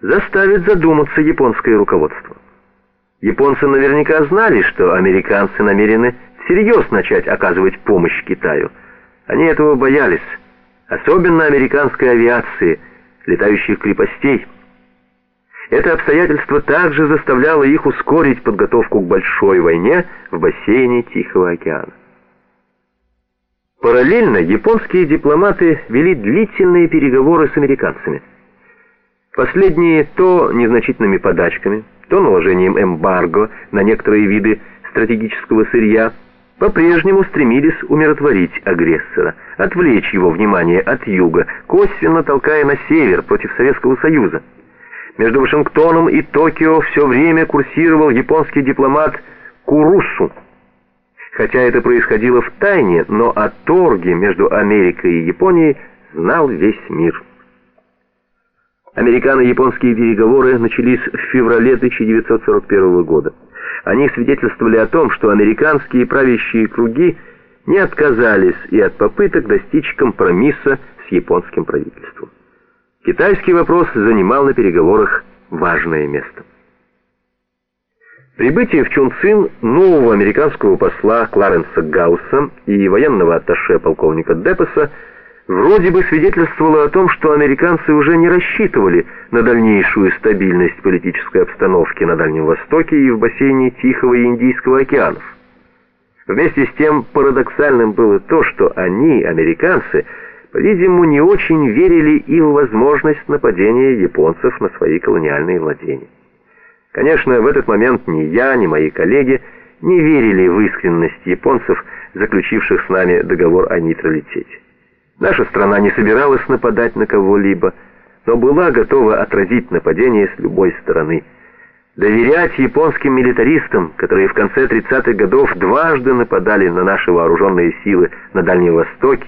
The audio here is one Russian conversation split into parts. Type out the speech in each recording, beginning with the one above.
заставит задуматься японское руководство. Японцы наверняка знали, что американцы намерены всерьез начать оказывать помощь Китаю. Они этого боялись, особенно американской авиации, летающих крепостей. Это обстоятельство также заставляло их ускорить подготовку к большой войне в бассейне Тихого океана. Параллельно японские дипломаты вели длительные переговоры с американцами. Последние то незначительными подачками, то наложением эмбарго на некоторые виды стратегического сырья, по-прежнему стремились умиротворить агрессора, отвлечь его внимание от юга, косвенно толкая на север против Советского Союза. Между Вашингтоном и Токио все время курсировал японский дипломат Курусу, Хотя это происходило в тайне, но о торге между Америкой и Японией знал весь мир. Американо-японские переговоры начались в феврале 1941 года. Они свидетельствовали о том, что американские правящие круги не отказались и от попыток достичь компромисса с японским правительством. Китайский вопрос занимал на переговорах важное место. Прибытие в Чунцин нового американского посла Кларенса Гаусса и военного атташе полковника Депеса вроде бы свидетельствовало о том, что американцы уже не рассчитывали на дальнейшую стабильность политической обстановки на Дальнем Востоке и в бассейне Тихого и Индийского океанов. Вместе с тем парадоксальным было то, что они, американцы, по-видимому, не очень верили и в возможность нападения японцев на свои колониальные владения. Конечно, в этот момент ни я, ни мои коллеги не верили в искренность японцев, заключивших с нами договор о нейтралитете. Наша страна не собиралась нападать на кого-либо, но была готова отразить нападение с любой стороны. Доверять японским милитаристам, которые в конце 30-х годов дважды нападали на наши вооруженные силы на Дальнем Востоке,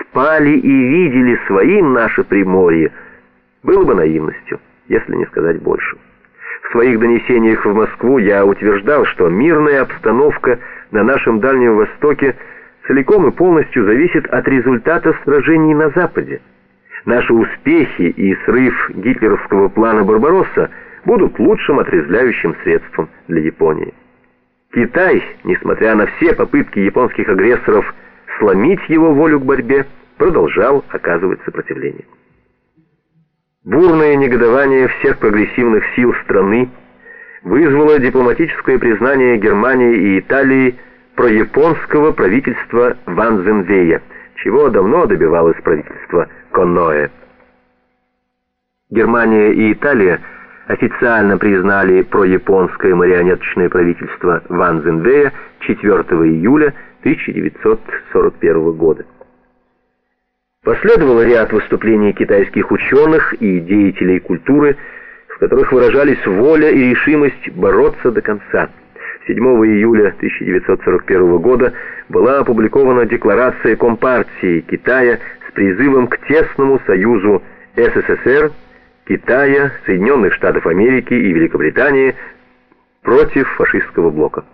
спали и видели своим наше Приморье, было бы наивностью, если не сказать больше. В своих донесениях в Москву я утверждал, что мирная обстановка на нашем Дальнем Востоке целиком и полностью зависит от результата сражений на Западе. Наши успехи и срыв гитлеровского плана «Барбаросса» будут лучшим отрезвляющим средством для Японии. Китай, несмотря на все попытки японских агрессоров сломить его волю к борьбе, продолжал оказывать сопротивление. Бурное негодование всех прогрессивных сил страны вызвало дипломатическое признание Германии и Италии про японского правительства Ван Зенвея, чего давно добивалось правительство Конноэ. Германия и Италия официально признали прояпонское марионеточное правительство Ван Зенвея 4 июля 1941 года. Последовал ряд выступлений китайских ученых и деятелей культуры, в которых выражались воля и решимость бороться до конца. 7 июля 1941 года была опубликована декларация Компартии Китая с призывом к тесному союзу СССР, Китая, Соединенных Штатов Америки и Великобритании против фашистского блока.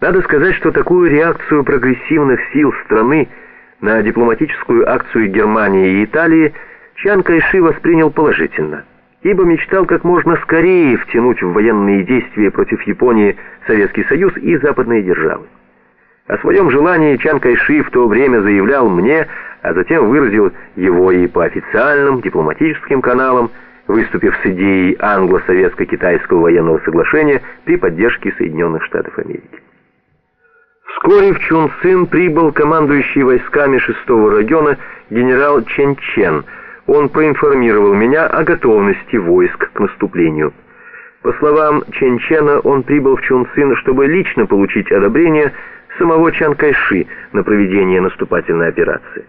Надо сказать, что такую реакцию прогрессивных сил страны на дипломатическую акцию Германии и Италии Чан Кайши воспринял положительно, ибо мечтал как можно скорее втянуть в военные действия против Японии Советский Союз и западные державы. О своем желании Чан Кайши в то время заявлял мне, а затем выразил его и по официальным дипломатическим каналам, выступив с идеей англо-советско-китайского военного соглашения при поддержке Соединенных Штатов Америки. Вскоре в Чунцин прибыл командующий войсками 6-го района генерал Чен Чен. Он проинформировал меня о готовности войск к наступлению. По словам Чен Чена, он прибыл в Чунцин, чтобы лично получить одобрение самого Чан Кайши на проведение наступательной операции.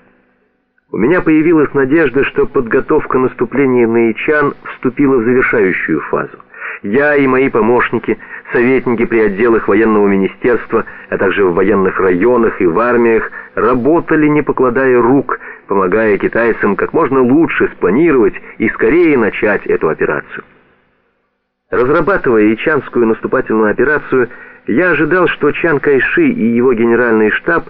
У меня появилась надежда, что подготовка наступления на Ичан вступила в завершающую фазу. Я и мои помощники, советники при отделах военного министерства, а также в военных районах и в армиях, работали, не покладая рук, помогая китайцам как можно лучше спланировать и скорее начать эту операцию. Разрабатывая Ичанскую наступательную операцию, я ожидал, что Чан Кайши и его генеральный штаб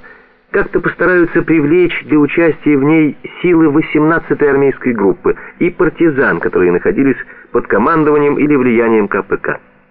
как-то постараются привлечь для участия в ней силы 18-й армейской группы и партизан, которые находились под командованием или влиянием КПК.